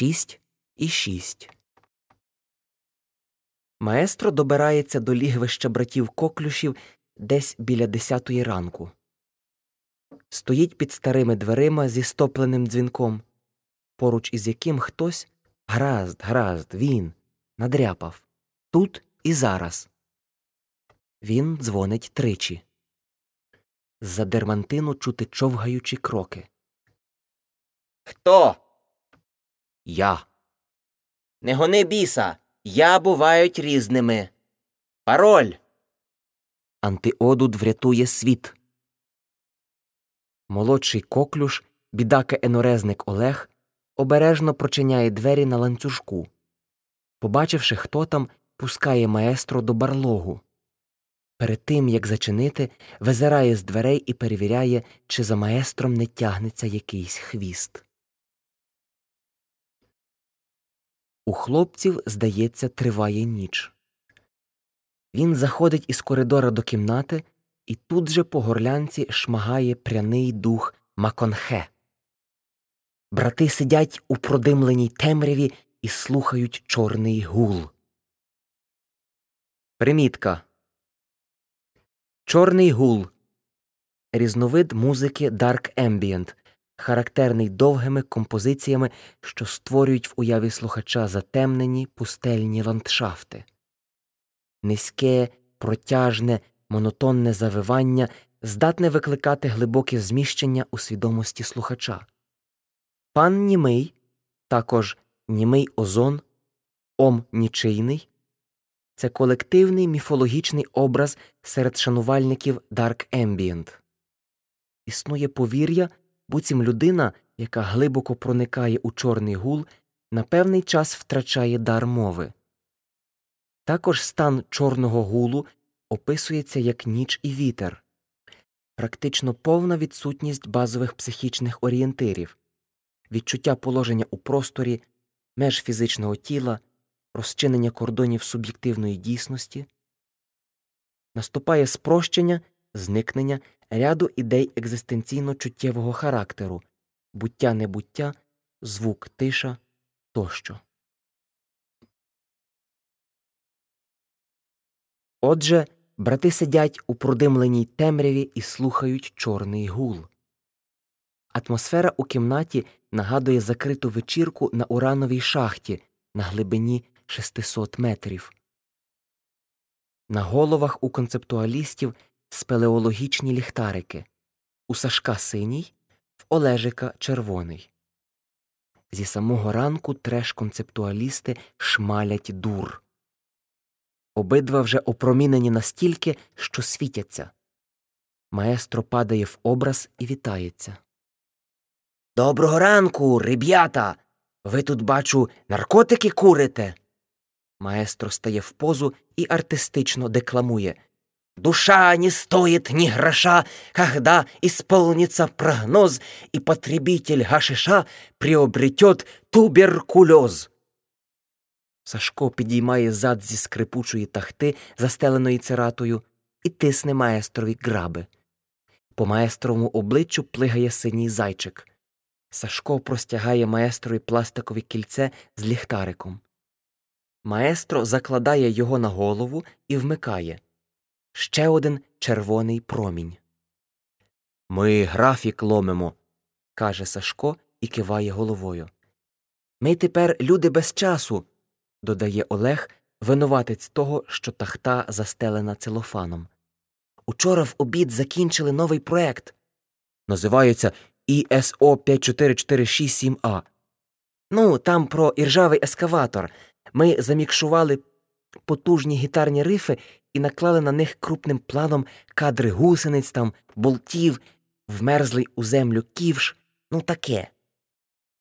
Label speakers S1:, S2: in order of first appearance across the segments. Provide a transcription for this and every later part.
S1: шість і шість. Маестро добирається до лігвища братів коклюшів десь біля десятої ранку. Стоїть під старими дверима зі стопленим дзвінком, поруч із яким хтось гаразд, гаразд, він надряпав тут і зараз. Він дзвонить тричі. З-за дермантину чути човгаючі кроки.
S2: Хто?
S1: Я.
S2: Не гони біса. Я бувають різними. Пароль.
S1: Антиодут врятує світ. Молодший коклюш, бідака енорезник Олег, обережно прочиняє двері на ланцюжку. Побачивши, хто там, пускає маестро до барлогу. Перед тим, як зачинити, визирає з дверей і перевіряє, чи за маестром не тягнеться якийсь хвіст. У хлопців, здається, триває ніч. Він заходить із коридора до кімнати і тут же по горлянці шмагає пряний дух Маконхе. Брати сидять у продимленій темряві і слухають чорний гул. Примітка. Чорний гул різновид музики Dark Ambient, характерний довгими композиціями, що створюють в уяві слухача затемнені пустельні ландшафти. Низьке, протяжне, монотонне завивання здатне викликати глибоке зміщення у свідомості слухача. Пан німий, також німий озон, ом нічийний це колективний міфологічний образ серед шанувальників Dark Ambient. Існує повір'я, буцім людина, яка глибоко проникає у чорний гул, на певний час втрачає дар мови. Також стан чорного гулу описується як ніч і вітер, практично повна відсутність базових психічних орієнтирів, відчуття положення у просторі, меж фізичного тіла, розчинення кордонів суб'єктивної дійсності, наступає спрощення, зникнення ряду ідей екзистенційно чуттєвого характеру, буття небуття, звук тиша тощо. Отже, брати сидять у продимленій темряві і слухають чорний гул. Атмосфера у кімнаті нагадує закриту вечірку на урановій шахті на глибині 600 метрів. На головах у концептуалістів спелеологічні ліхтарики, у Сашка синій, в Олежика червоний. Зі самого ранку треш концептуалісти шмалять дур. Обидва вже опромінені настільки, що світяться. Маестро падає в образ і вітається.
S2: Доброго ранку, ребята. Ви тут, бачу, наркотики курите.
S1: Маестро стає в позу і артистично декламує
S2: Душа не стоит ни гроша, когда исполнится прогноз, и потребитель гашиша приобретет туберкульоз.
S1: Сашко підіймає зад зі скрипучої тахти, застеленої циратою, і тисне маестрові граби. По маестровому обличчю плигає синій зайчик. Сашко простягає маестрові пластикове кільце з ліхтариком. Маестро закладає його на голову і вмикає. Ще один червоний промінь. Ми графік ломимо, каже Сашко і киває головою. Ми тепер люди без часу, додає Олег, винуватець того, що тахта застелена целофаном. Учора в обід закінчили новий проект. Називається 5447 a Ну, там про іржавий ескаватор. Ми замікшували потужні гітарні рифи і наклали на них крупним планом кадри гусениць, там, болтів, вмерзлий у землю ківш, ну таке.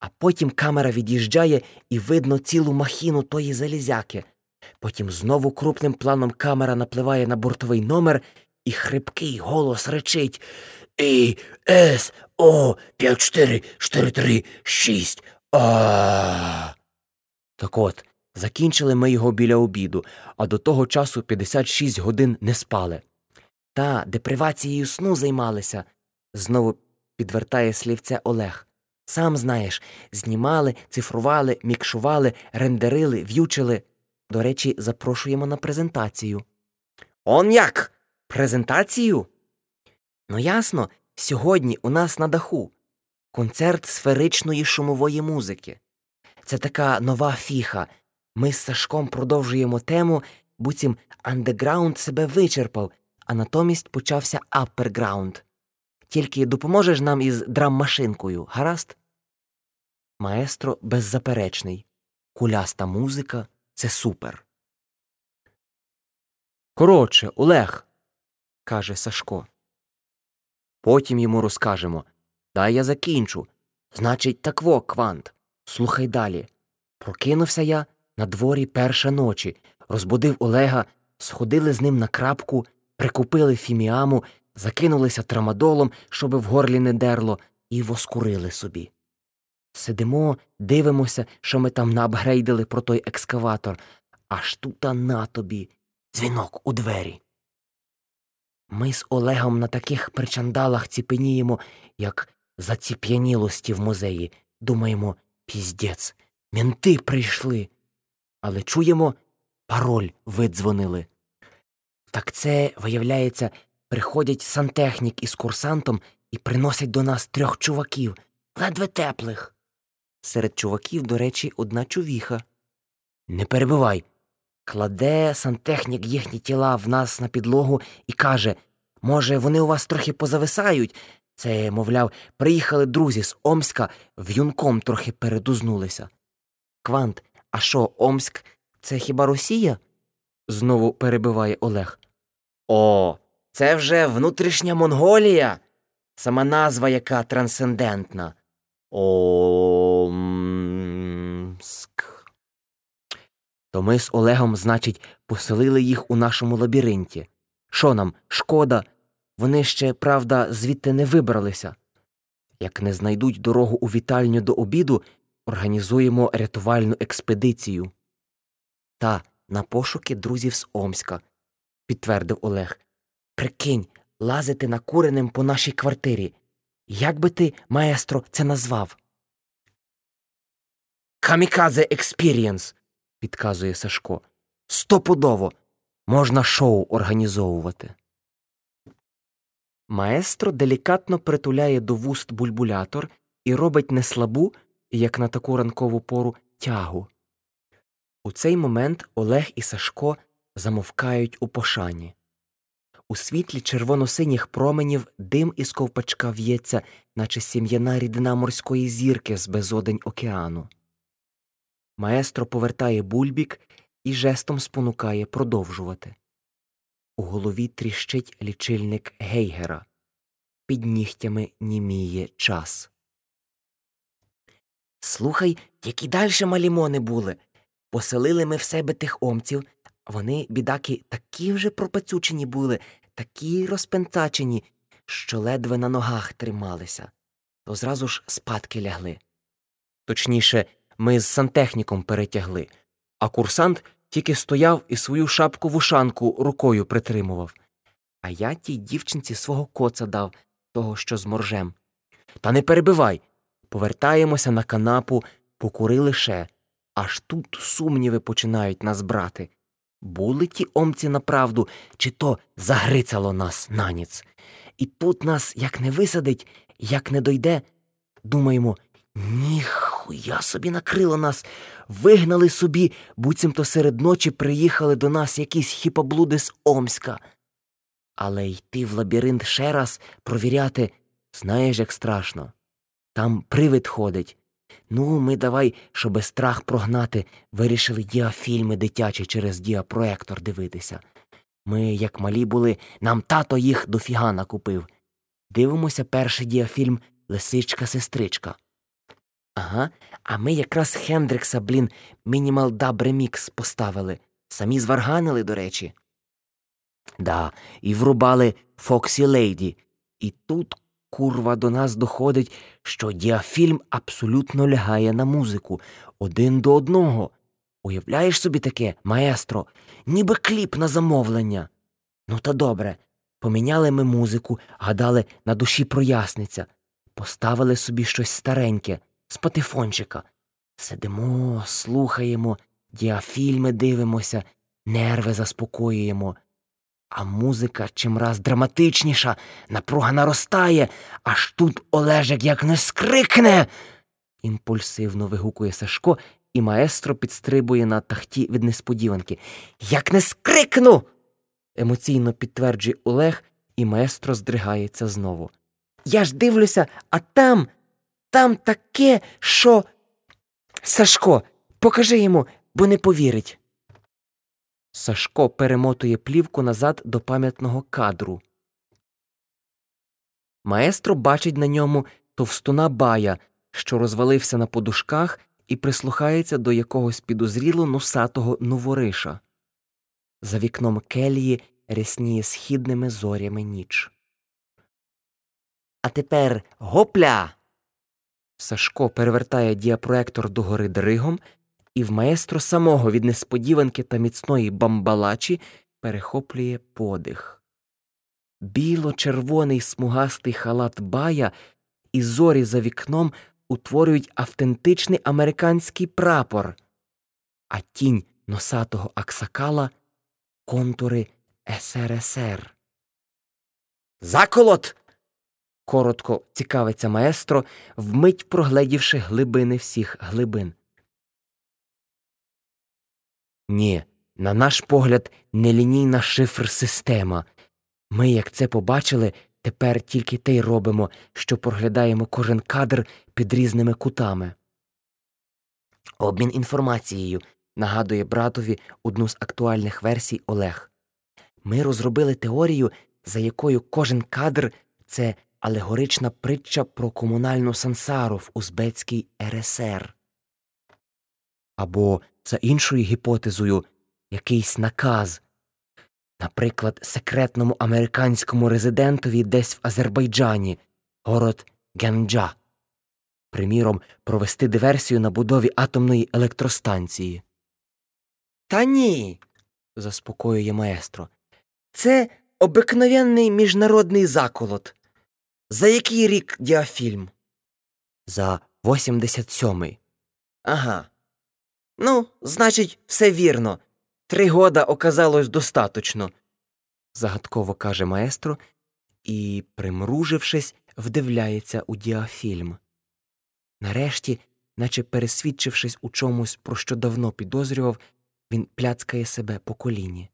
S1: А потім камера від'їжджає і видно цілу махіну тої залізяки. Потім знову крупним планом камера напливає на бортовий номер, і хрипкий голос речить І С О 5443 А. Так от, закінчили ми його біля обіду, а до того часу 56 годин не спали. Та депривацією сну займалися, знову підвертає слівце Олег. Сам знаєш, знімали, цифрували, мікшували, рендерили, в'ючили. До речі, запрошуємо на презентацію.
S2: Он як?
S1: Презентацію? Ну, ясно, сьогодні у нас на даху концерт сферичної шумової музики. Це така нова фіха. Ми з Сашком продовжуємо тему, буцім андеграунд себе вичерпав, а натомість почався апперграунд. Тільки допоможеш нам із драм-машинкою, гаразд? Маестро беззаперечний. Куляста музика це супер. Коротше, Олег, каже Сашко. Потім йому розкажемо. Дай я закінчу. Значить, так во, квант. Слухай далі. Прокинувся я на дворі перша ночі, розбудив Олега, сходили з ним на крапку, прикупили фіміаму, закинулися трамадолом, щоби в горлі не дерло, і воскурили собі. Сидимо, дивимося, що ми там наапгрейдили про той екскаватор, аж тута на тобі дзвінок у двері. Ми з Олегом на таких причандалах ціпеніємо, як заціп'янілості в музеї. Думаємо, піздець, мінти прийшли. Але чуємо, пароль видзвонили. Так це, виявляється, приходять сантехнік із курсантом і приносять до нас трьох чуваків, ледве теплих. Серед чуваків, до речі, одна чувіха. Не перебивай. Кладе сантехнік їхні тіла в нас на підлогу і каже може, вони у вас трохи позависають. Це, мовляв, приїхали друзі з Омська, в юнком трохи передузнулися. Квант, а що, Омськ це хіба Росія? знову перебиває Олег.
S2: О, це вже внутрішня Монголія. Сама назва яка трансцендентна. Омск.
S1: То ми з Олегом, значить, поселили їх у нашому лабіринті. Що нам, шкода, вони ще, правда, звідти не вибралися. Як не знайдуть дорогу у вітальню до обіду, організуємо рятувальну експедицію. Та на пошуки друзів з Омська, підтвердив Олег. Прикинь, лазити накуреним по нашій квартирі. Як би ти, маестро, це назвав? Камікадзе experience, підказує Сашко. Стопудово можна шоу організовувати. Маестро делікатно притуляє до вуст бульбулятор і робить не слабу, як на таку ранкову пору, тягу. У цей момент Олег і Сашко замовкають у пошані. У світлі червоно-синіх променів дим із ковпачка в'ється, наче сім'яна рідина морської зірки з безодень океану. Маестро повертає бульбік і жестом спонукає продовжувати. У голові тріщить лічильник гейгера. Під нігтями німіє час. Слухай, які дальше малімони були. Поселили ми в себе тих омців, вони, бідаки, такі вже пропацючені були, такі розпенцачені, що ледве на ногах трималися, то зразу ж спадки лягли. Точніше, ми з сантехніком перетягли, а курсант тільки стояв і свою шапку вушанку рукою притримував. А я тій дівчинці свого коца дав, того, що з моржем. Та не перебивай. Повертаємося на канапу, покурили ще. Аж тут сумніви починають нас брати. Були ті омці направду, чи то загрицало нас на ніц. І тут нас як не висадить, як не дойде, думаємо, ніхуя собі накрило нас, вигнали собі, буцімто серед ночі приїхали до нас якісь хіпоблуди з Омська. Але йти в лабіринт ще раз провіряти, знаєш, як страшно. Там привид ходить. Ну, ми давай, щоби страх прогнати, вирішили діафільми дитячі через діапроектор дивитися. Ми, як малі були, нам тато їх дофіга накупив. Дивимося перший діафільм Лисичка сестричка. Ага, а ми якраз Хендрикса, блін, Мінімал Даб ремікс поставили. Самі зварганили, до речі. Да, і врубали Фоксі Лейді. І тут, курва, до нас доходить, що діафільм абсолютно лягає на музику один до одного. Уявляєш собі таке, маестро, ніби кліп на замовлення. Ну, та добре. Поміняли ми музику, гадали, на душі проясниться. Поставили собі щось стареньке з патефончика. Сидимо, слухаємо, діафільми дивимося, нерви заспокоюємо. А музика чимраз драматичніша, напруга наростає, аж тут Олежик як не скрикне. Імпульсивно вигукує Сашко, і маестро підстрибує на тахті від несподіванки. Як не скрикну. емоційно підтверджує Олег, і маестро здригається знову. Я ж дивлюся, а там, там таке, що. Сашко, покажи йому, бо не повірить. Сашко перемотує плівку назад до пам'ятного кадру. Маестро бачить на ньому товстуна бая, що розвалився на подушках і прислухається до якогось підозріло носатого новориша. За вікном келії рясніє східними зорями ніч. А тепер гопля. Сашко перевертає діапроектор догори дригом, і в маестро самого від несподіванки та міцної бамбалачі перехоплює подих. Біло-червоний смугастий халат бая і зорі за вікном утворюють автентичний американський прапор, а тінь носатого аксакала контури СРСР. Заколот. коротко цікавиться маестро, вмить прогледівши глибини всіх глибин. Ні, на наш погляд, нелінійна шифр система. Ми, як це побачили, тепер тільки те й робимо, що проглядаємо кожен кадр під різними кутами. Обмін інформацією нагадує братові одну з актуальних версій Олег. Ми розробили теорію, за якою кожен кадр це алегорична притча про комунальну сансару в Узбецькій РСР. Або, за іншою гіпотезою, якийсь наказ, наприклад, секретному американському резидентові десь в Азербайджані, город Генджа, приміром, провести диверсію на будові атомної електростанції. Та ні, заспокоює маестро. Це обикновенний міжнародний заколот. За який рік діафільм? За 87-й. Ага. Ну, значить, все вірно. Три года оказалось достаточно, загадково каже маестро і, примружившись, вдивляється у діафільм. Нарешті, наче пересвідчившись у чомусь, про що давно підозрював, він пляцкає себе по коліні.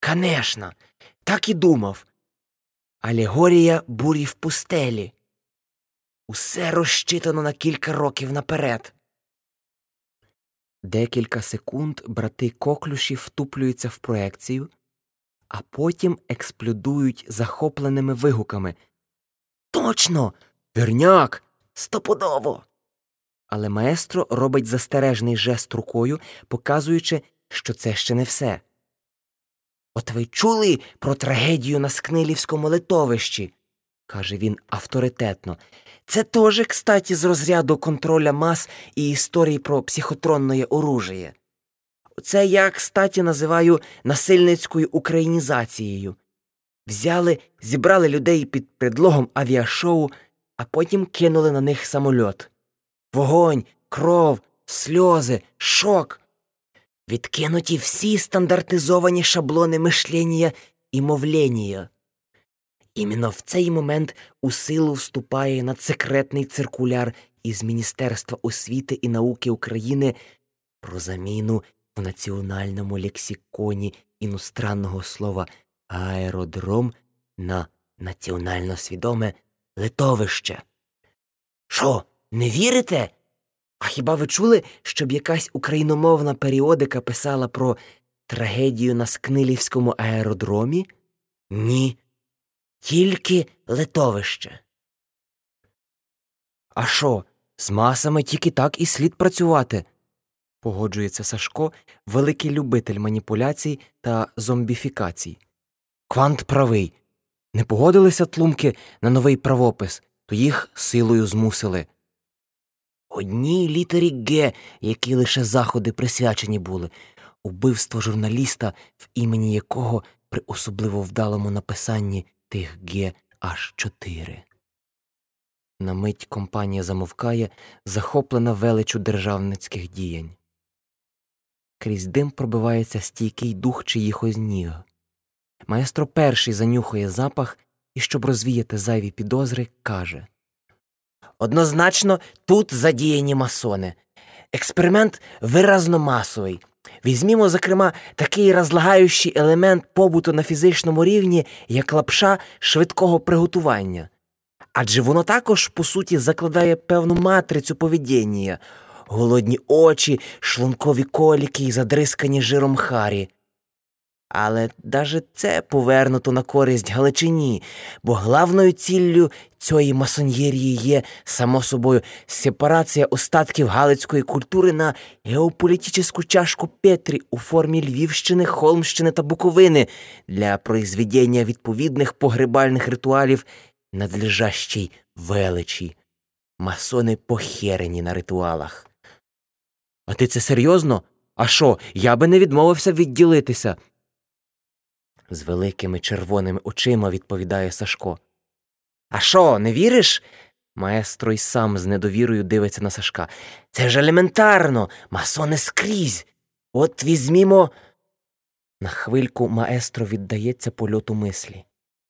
S1: Конечно, так і думав. Алегорія бурі в пустелі. Усе розчитано на кілька років наперед. Декілька секунд брати коклюші втуплюються в проекцію, а потім експлюдують захопленими вигуками. Точно, верняк, стопудово. Але маестро робить застережний жест рукою, показуючи, що це ще не все. От ви чули про трагедію на Скнилівському литовищі, каже він авторитетно. Це теж, кстати, з розряду контроля мас і історії про психотронне оружие. Це я, кстати, називаю насильницькою українізацією. Взяли, зібрали людей під предлогом авіашоу, а потім кинули на них самольот. Вогонь, кров, сльози, шок. Відкинуті всі стандартизовані шаблони мишлення і мовлення. Іменно в цей момент у силу вступає надсекретний циркуляр із Міністерства освіти і науки України про заміну в національному лексиконі іностранного слова аеродром на національно свідоме литовище. Що, не вірите? А хіба ви чули, щоб якась україномовна періодика писала про трагедію на Скнилівському аеродромі? Ні. Тільки литовище. А що, з масами тільки так і слід працювати? погоджується Сашко, великий любитель маніпуляцій та зомбіфікацій. Квант правий. Не погодилися тлумки на новий правопис, то їх силою змусили. Одній літері Г, які лише заходи присвячені були, убивство журналіста, в імені якого при особливо вдалому написанні тих Г аж чотири. На мить компанія замовкає, захоплена величу державницьких діянь. Крізь дим пробивається стійкий дух чиїхось ніг. Маестро перший занюхує запах і, щоб розвіяти зайві підозри, каже
S2: Однозначно, тут задіяні масони. Експеримент виразно масовий. Візьмімо, зокрема, такий розлагаючий елемент побуту на фізичному рівні, як лапша швидкого приготування. Адже воно також, по суті, закладає певну матрицю поведіння, голодні очі, шлункові коліки і задрискані жиром харі. Але даже це повернуто на користь Галичині, бо главною ціллю цієї масоньєрії є, само собою, сепарація остатків галицької культури на геополітичну чашку Петрі у формі Львівщини, Холмщини та Буковини для произведення відповідних погребальних ритуалів надлежащій величі. Масони похерені на ритуалах.
S1: А ти це серйозно? А що, я би не відмовився відділитися? З великими червоними очима відповідає Сашко.
S2: А що, не віриш? Маестро й сам з недовірою дивиться на Сашка. Це ж елементарно, масони скрізь. От візьмімо.
S1: На хвильку маестро віддається польоту мислі.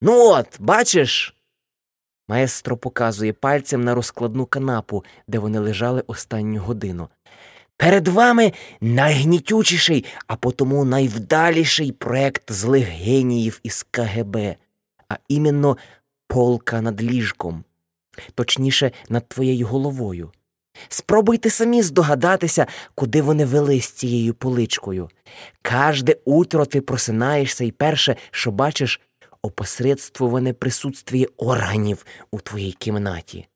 S2: Ну от, бачиш?
S1: Маестро показує пальцем на розкладну канапу, де вони лежали останню годину.
S2: Перед вами найгнітючіший, а потому найвдаліший проект злих геніїв із КГБ, а іменно полка над ліжком, точніше, над твоєю головою. Спробуйте самі здогадатися, куди вони вели з цією поличкою. Кожне утро ти просинаєшся і перше, що бачиш, опосредствуване присутствіє органів у твоїй кімнаті.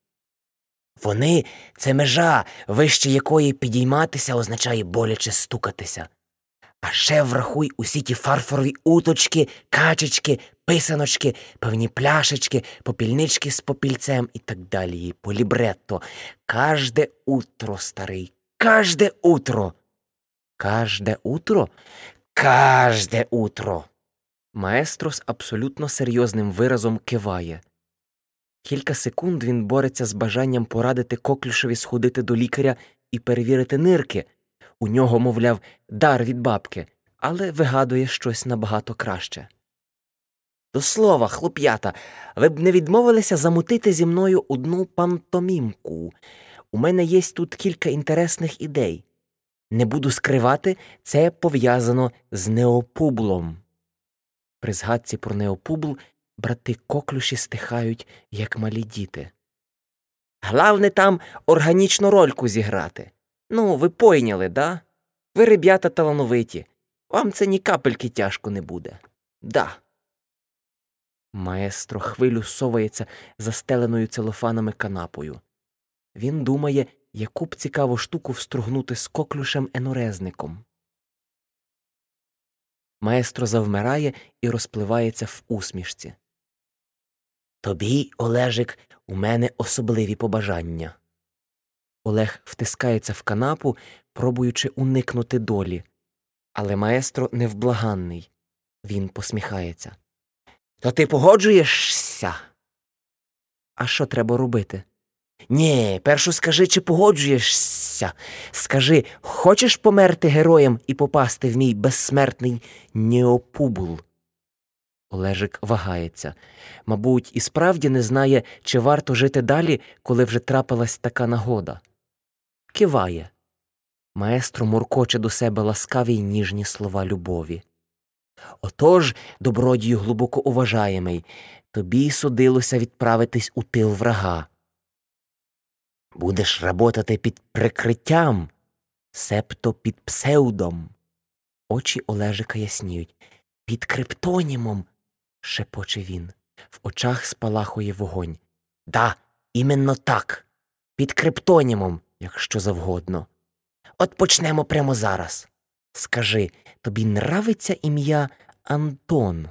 S2: Вони це межа, вище якої підійматися означає боляче стукатися. А ще врахуй усі ті фарфорові уточки, качечки, писаночки, певні пляшечки, попільнички з попільцем і так далі. Полібретто. Кажде утро, старий, кажде утро.
S1: Кажде утро?
S2: Кажде утро.
S1: Маестро з абсолютно серйозним виразом киває. Кілька секунд він бореться з бажанням порадити коклюшеві сходити до лікаря і перевірити нирки. У нього, мовляв, дар від бабки, але вигадує щось набагато краще.
S2: До слова, хлоп'ята, ви б не відмовилися замутити зі мною одну пантомімку. У мене є тут кілька інтересних ідей. Не буду скривати, це пов'язано з неопублом.
S1: При згадці про неопубл брати коклюші стихають, як малі діти.
S2: Главне там органічну рольку зіграти. Ну, ви пойняли, да? Ви, ребята, талановиті. Вам це ні капельки тяжко не буде. Да.
S1: Маестро хвилю совається застеленою целофанами канапою. Він думає, яку б цікаву штуку встругнути з коклюшем енорезником. Маестро завмирає і розпливається в усмішці.
S2: Тобі, Олежик, у мене особливі побажання.
S1: Олег втискається в канапу, пробуючи уникнути долі. Але маестро невблаганний. Він посміхається.
S2: То ти погоджуєшся?
S1: А що треба робити?
S2: Ні, першу скажи, чи погоджуєшся. Скажи, хочеш померти героєм і попасти в мій безсмертний неопубул?
S1: Олежик вагається. Мабуть, і справді не знає, чи варто жити далі, коли вже трапилась така нагода. Киває. Маестро муркоче до себе ласкаві й ніжні слова любові.
S2: Отож, добродію глибоко уважаємий, тобі судилося відправитись у тил врага. Будеш работати під прикриттям, септо під псевдом.
S1: Очі Олежика ясніють.
S2: Під криптонімом,
S1: шепоче він. В очах спалахує вогонь.
S2: Да, іменно так. Під криптонімом,
S1: якщо завгодно.
S2: От почнемо прямо зараз. Скажи, тобі нравиться ім'я Антон?